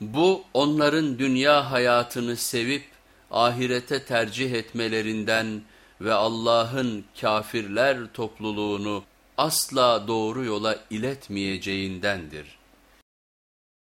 Bu onların dünya hayatını sevip ahirete tercih etmelerinden ve Allah'ın kafirler topluluğunu asla doğru yola iletmeyeceğindendir.